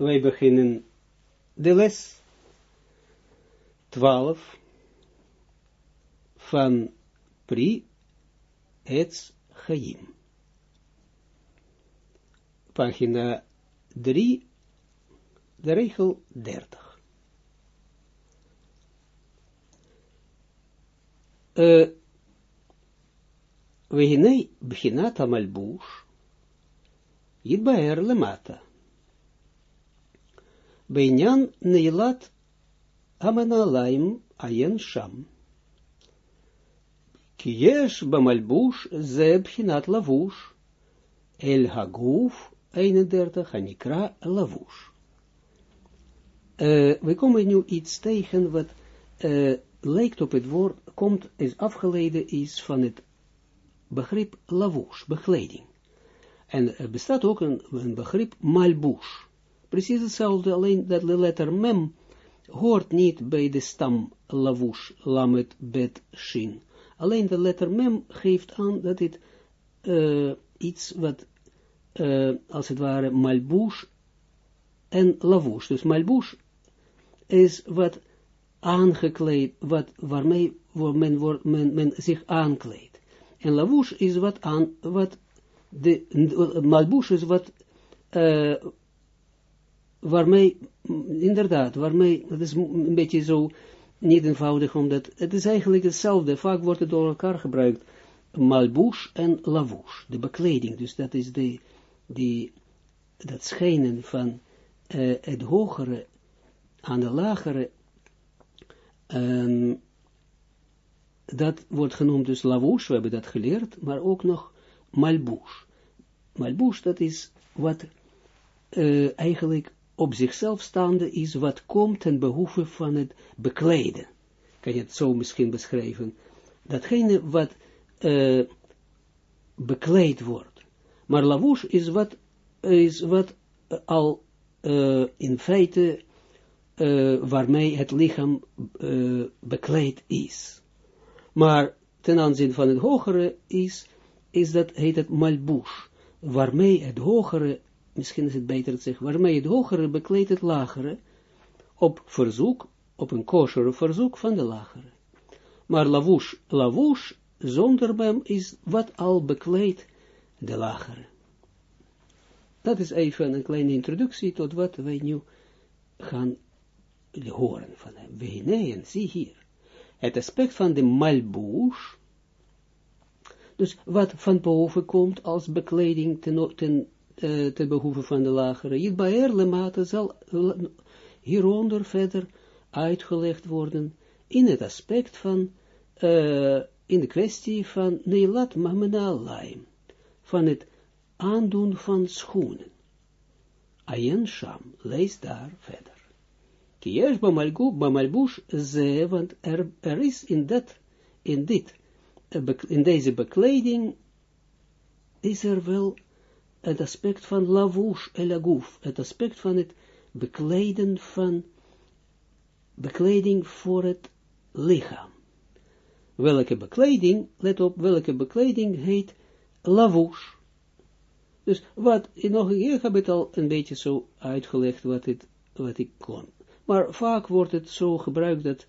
wij beginnen de les 12 van Pri Etz Chaim. Pagina 3, de regel 30. Uh, והנה בחינת המלבוש יתבהר למטה. Benyan Neilat Amenalaim Ayen Sham. Kiesh Bamalbush Zebhinat Lavush. El Haguf 31 Hanikra Lavush. Uh, we komen nu iets tegen wat uh, lijkt op het woord, komt, is afgeleide is van het begrip lavush, bekleding. En er bestaat ook een, een begrip malbush. Precies hetzelfde, alleen dat de letter mem hoort niet bij de stam lavouche, lamet, bet, shin. Alleen de letter mem geeft aan dat dit uh, iets wat, uh, als het ware, malbouche en lavouche. Dus malbouche is wat aangekleed, wat, waarmee men, men, men zich aankleedt. En lavouche is wat aan, wat de, malbouche is wat, uh, waarmee, inderdaad, waarmee, dat is een beetje zo niet eenvoudig, omdat het is eigenlijk hetzelfde, vaak wordt het door elkaar gebruikt, malbouche en lavouche, de bekleding, dus dat is de, die, dat schijnen van uh, het hogere aan de lagere um, dat wordt genoemd dus lavouche, we hebben dat geleerd, maar ook nog malbouche. Malbouche, dat is wat uh, eigenlijk op zichzelf staande is, wat komt ten behoeve van het bekleden. Kan je het zo misschien beschrijven? Datgene wat uh, bekleed wordt. Maar lavouche is wat, is wat uh, al in feite waarmee het lichaam bekleed is. Maar ten aanzien van het hogere is, is dat, heet het malbush, waarmee het hogere, misschien is het beter te zeggen, waarmee het hogere bekleedt het lagere, op verzoek, op een kosher verzoek van de lagere. Maar lavush, lavush, zonder hem is wat al bekleedt de lagere. Dat is even een kleine introductie tot wat wij nu gaan horen van hem. We zie hier het aspect van de malbouche, dus wat van boven komt als bekleding ten, ten, uh, ten behoeve van de lagere, Yitbaer lemate zal hieronder verder uitgelegd worden in het aspect van, uh, in de kwestie van Neilat Mahmenalaim, van het aandoen van schoenen. Ayen Sham, lees daar verder. Kiesh Bamalbush ze, want er, er is in dat, in dit, in deze bekleding, is er wel het aspect van lavouche elaguf, het aspect van het bekleden van, bekleding voor het lichaam. Welke bekleding, let op, welke bekleding heet lavouche. Dus wat, nog een keer heb ik al een beetje zo uitgelegd wat, het, wat ik kon. Maar vaak wordt het zo gebruikt dat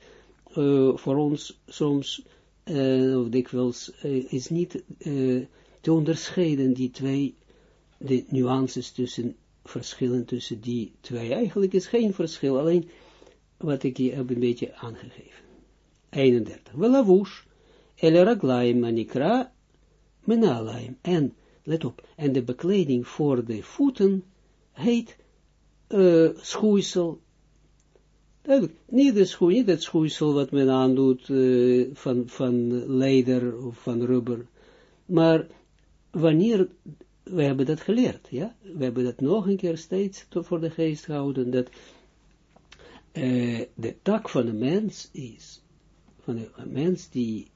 uh, voor ons soms, uh, of dikwijls, uh, is niet te onderscheiden die twee, de nuances tussen, verschillen tussen die twee. Eigenlijk is geen verschil, alleen wat ik hier heb een beetje aangegeven. 31. Welavush, eleraglaim manikra, menalaim. En, let op, en de bekleding voor de voeten heet uh, schoeisel, Duidelijk, niet, de schoen, niet het schoeisel wat men aandoet uh, van, van leder of van rubber, maar wanneer, we hebben dat geleerd, ja, we hebben dat nog een keer steeds voor de geest gehouden, dat uh, de tak van de mens is, van de mens die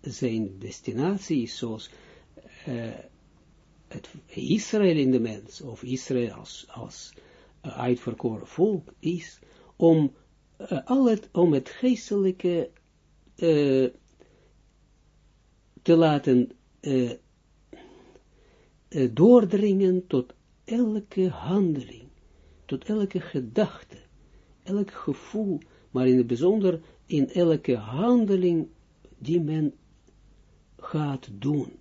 zijn destinatie is zoals uh, het Israël in de mens, of Israël als, als uitverkoren volk is, om, uh, al het, om het geestelijke te laten doordringen tot elke handeling, tot elke gedachte, elk gevoel, maar in het bijzonder in elke handeling die men gaat doen.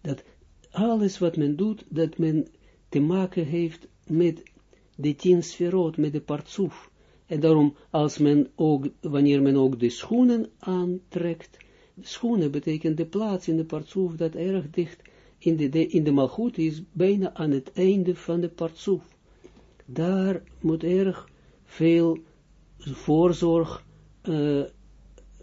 Dat alles wat men doet, dat men te maken heeft met de tien sferot, met de partsoef. En daarom, als men ook, wanneer men ook de schoenen aantrekt, schoenen betekent de plaats in de partsoef dat erg dicht in de, de, malgoed is, bijna aan het einde van de partsoef. Daar moet erg veel voorzorg uh,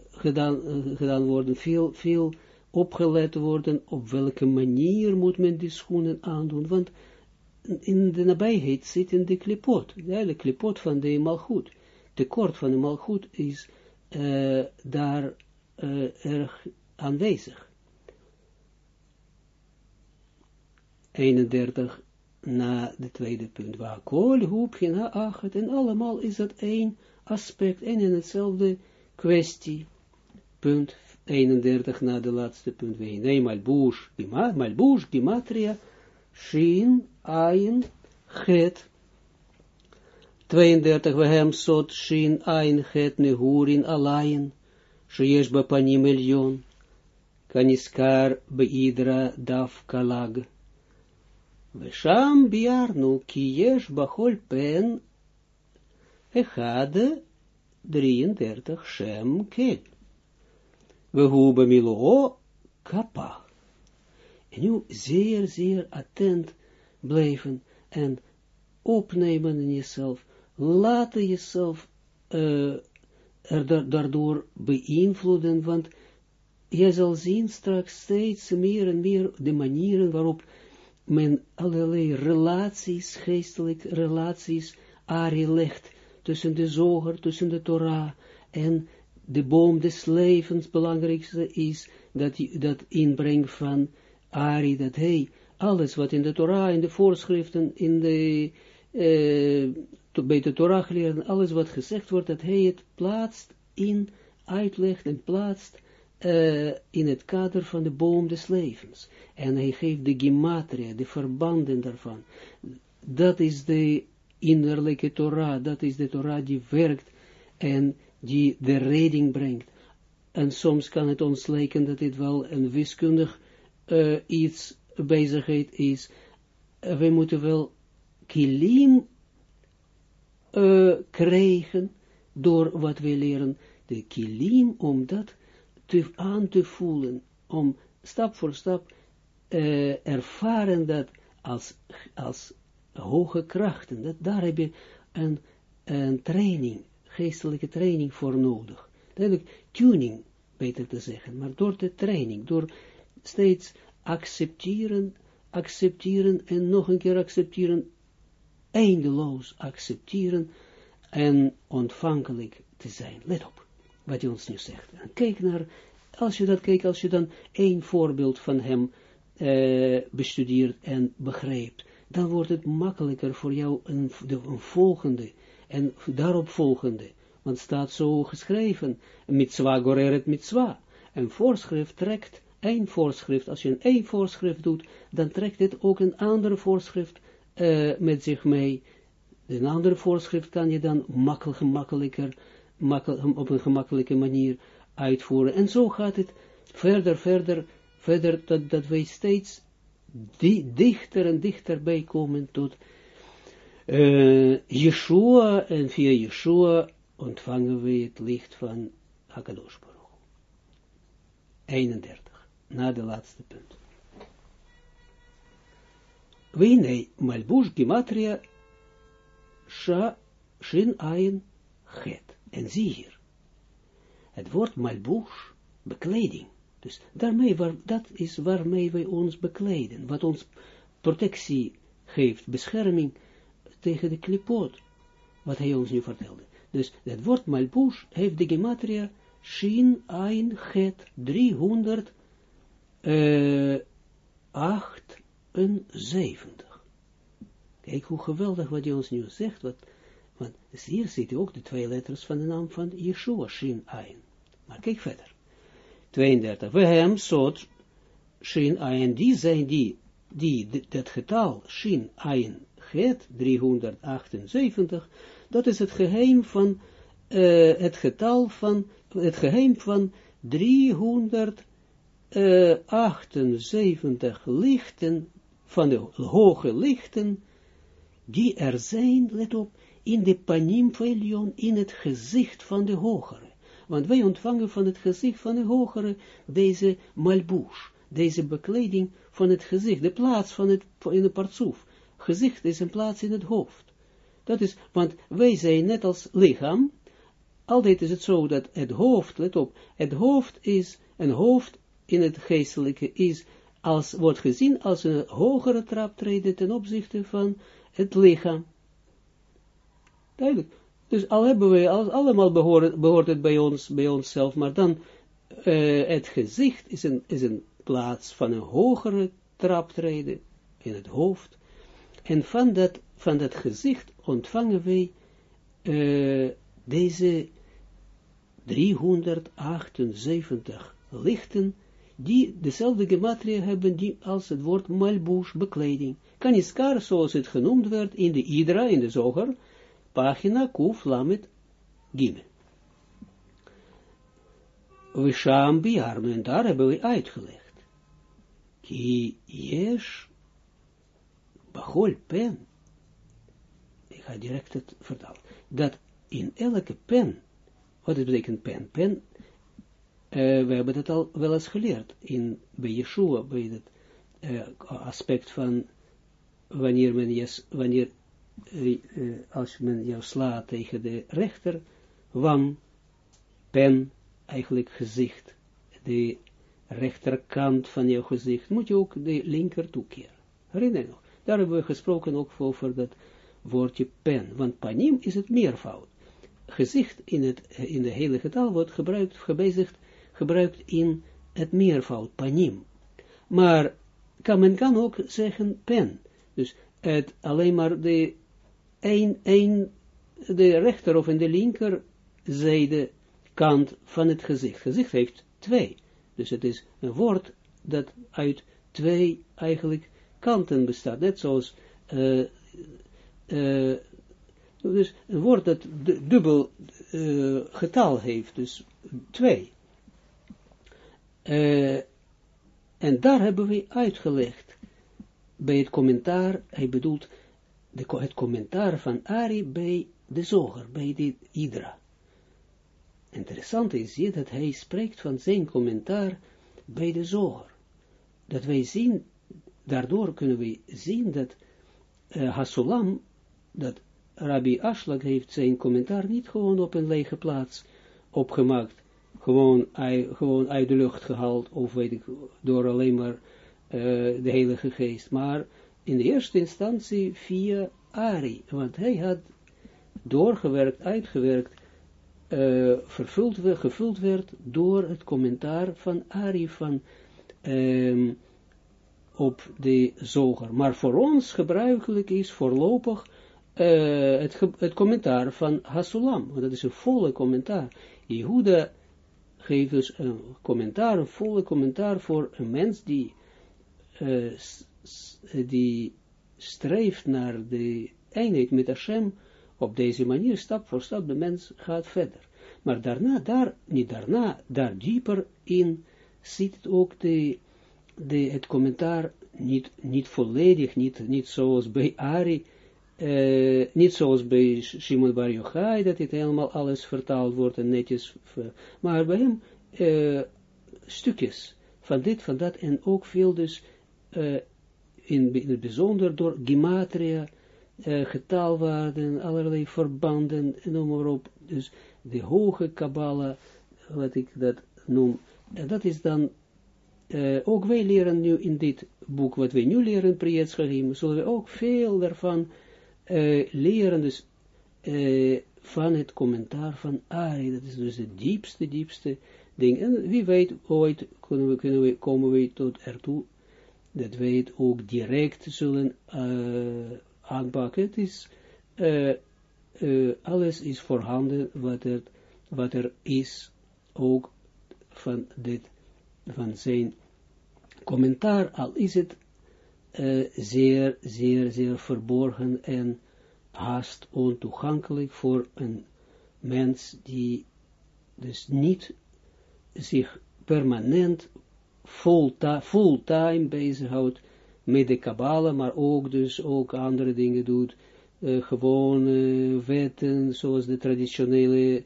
gedaan, uh, gedaan worden, veel, veel opgelet worden, op welke manier moet men die schoenen aandoen, want in de nabijheid zit in de klipot, de klipot van de malgoed. De kort van de malgoed is uh, daar erg aanwezig. 31 na de tweede punt. Waar kool, hoep, gena, achet, en allemaal is dat één aspect en in hetzelfde kwestie. Punt 31 na de laatste punt. We nee, malbush, malbush, gematria, shin, ayin, het. 32 we hem sot shin, ayin, het, nehurin, alayin, sheyesh bapanim elyon, kaniskar beidra daf kalag. Vesham biarnu ki yesh bachol pen Echade 33 Shem Kel. We hoeven Milo kappa. En nu zeer, zeer attent blijven en opnemen in jezelf. Laten jezelf uh, er daardoor beïnvloeden, want je zal zien straks steeds meer en meer de manieren waarop men allerlei relaties, geestelijke relaties, Ari legt tussen de zoger, tussen de Torah en de boom des levens, belangrijkste is dat, dat inbreng van Ari, dat hij alles wat in de Torah, in de voorschriften, in de, uh, bij de Torah geleerd, alles wat gezegd wordt, dat hij het plaatst in, uitlegt en plaatst uh, in het kader van de boom des levens. En hij geeft de gematria, de verbanden daarvan. Dat is de innerlijke Torah, dat is de Torah die werkt en die de reding brengt. En soms kan het ons lijken dat dit wel een wiskundig uh, iets bezigheid is. Uh, we moeten wel kilim krijgen door wat we leren. De kilim om dat te, aan te voelen, om stap voor stap ervaren dat als, als hoge krachten, dat, daar heb je een, een training, geestelijke training voor nodig. Duidelijk, tuning, beter te zeggen, maar door de training, door steeds accepteren, accepteren en nog een keer accepteren, eindeloos accepteren en ontvankelijk te zijn. Let op wat hij ons nu zegt. En kijk naar, als je dat kijkt, als je dan één voorbeeld van hem uh, bestudeert en begrijpt, dan wordt het makkelijker voor jou een, de, een volgende en daarop volgende. Want staat zo geschreven, mitzwa goreret mitzwa. Een voorschrift trekt één voorschrift. Als je een één voorschrift doet, dan trekt dit ook een andere voorschrift uh, met zich mee. Een andere voorschrift kan je dan makkelijk, gemakkelijker, makkel, op een gemakkelijke manier uitvoeren. En zo gaat het verder, verder, verder, dat, dat wij steeds dichter en dichterbij komen tot uh, Yeshua, en via Yeshua ontvangen we het licht van Hakadosh Baruch. 31, na de laatste punt. Wene Malbush Gematria Sha Shin Ayin Het. En zie hier, het woord Malbush, bekleding, dus daarmee, waar, dat is waarmee wij ons bekleden, wat ons protectie geeft, bescherming tegen de klipot, wat hij ons nu vertelde. Dus het woord malbush heeft de gematria shin ein het 378. Kijk hoe geweldig wat hij ons nu zegt, wat, want hier zitten ook de twee letters van de naam van Yeshua, shin ein. Maar kijk verder. 32. We hem soort shin ayin, die zijn die, die, dat getal, shin ayin, het 378, dat is het geheim van, uh, het getal van, het geheim van 378 lichten, van de hoge lichten, die er zijn, let op, in de panim in het gezicht van de hogere. Want wij ontvangen van het gezicht van de hogere deze malbush, deze bekleding van het gezicht, de plaats van het, in de partsoef. Gezicht is een plaats in het hoofd. Dat is, want wij zijn net als lichaam, altijd is het zo dat het hoofd, let op, het hoofd is, een hoofd in het geestelijke is, als, wordt gezien als een hogere traptreden ten opzichte van het lichaam. Duidelijk. Dus al hebben we, als allemaal behoort, behoort het bij ons, bij onszelf, maar dan uh, het gezicht is een, is een plaats van een hogere traptreden in het hoofd. En van dat, van dat gezicht ontvangen wij uh, deze 378 lichten, die dezelfde gematria hebben die als het woord malbush, bekleding. Kaniskar, zoals het genoemd werd in de Idra, in de Zoger, pagina Kuf Lamet Gime. We sham biarnu, en daar hebben we uitgelegd. Ki yesh bachol pen, ik ga direct het vertalen, dat in elke pen, wat betekent pen? Pen, uh, we hebben het al wel eens geleerd, in, bij Yeshua, bij het aspect van wanneer men, yes, wanneer als men jou slaat tegen de rechter, wam, pen, eigenlijk gezicht, de rechterkant van jouw gezicht, moet je ook de linker toekeren. Herinner je nog? Daar hebben we gesproken ook over dat woordje pen, want panim is het meervoud. Gezicht in, het, in de hele getal wordt gebruikt, gebezigd, gebruikt in het meervoud, panim. Maar kan, men kan ook zeggen pen. Dus het alleen maar de een, een, de rechter of in de linker zijde kant van het gezicht. Gezicht heeft twee. Dus het is een woord dat uit twee eigenlijk kanten bestaat. Net zoals uh, uh, dus een woord dat dubbel uh, getal heeft, dus twee. en daar hebben we uitgelegd bij het commentaar, hij bedoelt de, het commentaar van Ari bij de zoger, bij de Hydra. Interessant is hier dat hij spreekt van zijn commentaar bij de zoger. Dat wij zien, daardoor kunnen we zien dat uh, Hasulam, dat Rabbi Ashlag heeft zijn commentaar niet gewoon op een lege plaats opgemaakt, gewoon, gewoon uit de lucht gehaald, of weet ik, door alleen maar uh, de Heilige Geest, maar in de eerste instantie via Ari, want hij had doorgewerkt, uitgewerkt, uh, vervuld, gevuld werd door het commentaar van Ari van um, op de zoger. Maar voor ons gebruikelijk is voorlopig uh, het, het, commentaar van Hasulam, want dat is een volle commentaar. Jehuda geeft dus een commentaar, een volle commentaar voor een mens die uh, die streeft naar de eenheid met Hashem, op deze manier, stap voor stap, de mens gaat verder. Maar daarna, daar, niet daarna, daar dieper in, zit ook de, de, het commentaar niet, niet volledig, niet, niet zoals bij Ari, uh, niet zoals bij Shimon Bar Yochai, dat het helemaal alles vertaald wordt en netjes, maar bij hem uh, stukjes van dit, van dat en ook veel dus uh, in, het bijzonder door gematria, uh, getalwaarden, allerlei verbanden, noem maar op. Dus de hoge Kabbalah, wat ik dat noem, en dat is dan, uh, ook wij leren nu in dit boek, wat wij nu leren, Priyetschagim, zullen we ook veel daarvan uh, leren, dus van het commentaar van Ari, dat is dus het diepste, diepste ding. En wie weet, ooit kunnen we, kunnen komen we tot ertoe dat wij het ook direct zullen uh, aanpakken. Het is, uh, uh, alles is voorhanden wat er, wat er is, ook van dit, van zijn commentaar, al is het zeer, zeer, zeer verborgen en haast ontoegankelijk voor een mens die dus niet zich permanent fulltime full bezighoudt met de Kabbalah, maar ook dus ook andere dingen doet, uh, gewone wetten, zoals de traditionele,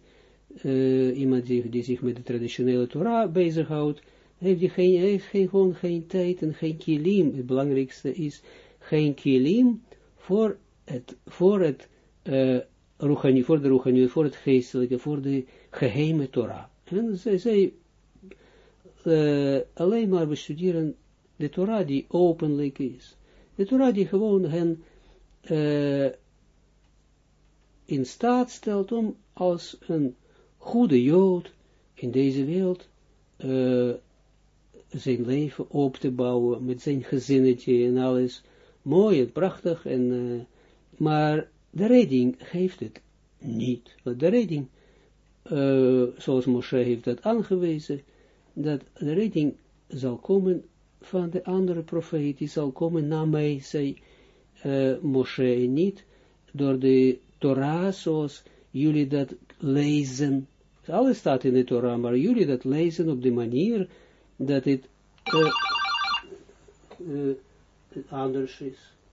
uh, iemand die, die, zich met de traditionele Torah bezighoudt, heeft hij geen, heeft geen, gewoon geen tijd en geen kilim. Het belangrijkste is geen kilim voor het, voor het uh, Ruchani, voor de Ruchani, voor het geestelijke, voor de geheime Torah. En zij, zij uh, alleen maar bestuderen de Torah die openlijk is. De Torah die gewoon hen uh, in staat stelt om als een goede Jood in deze wereld uh, zijn leven op te bouwen met zijn gezinnetje en alles mooi en prachtig en maar de redding geeft het niet. De redding, zoals Moshe heeft dat aangewezen, dat de redding zal komen van de andere profeet, die zal komen na mij, zei uh, Moshe niet, door de Torah, zoals jullie dat lezen. Alles staat in de Torah, maar jullie dat lezen op de manier dat het uh, anders is.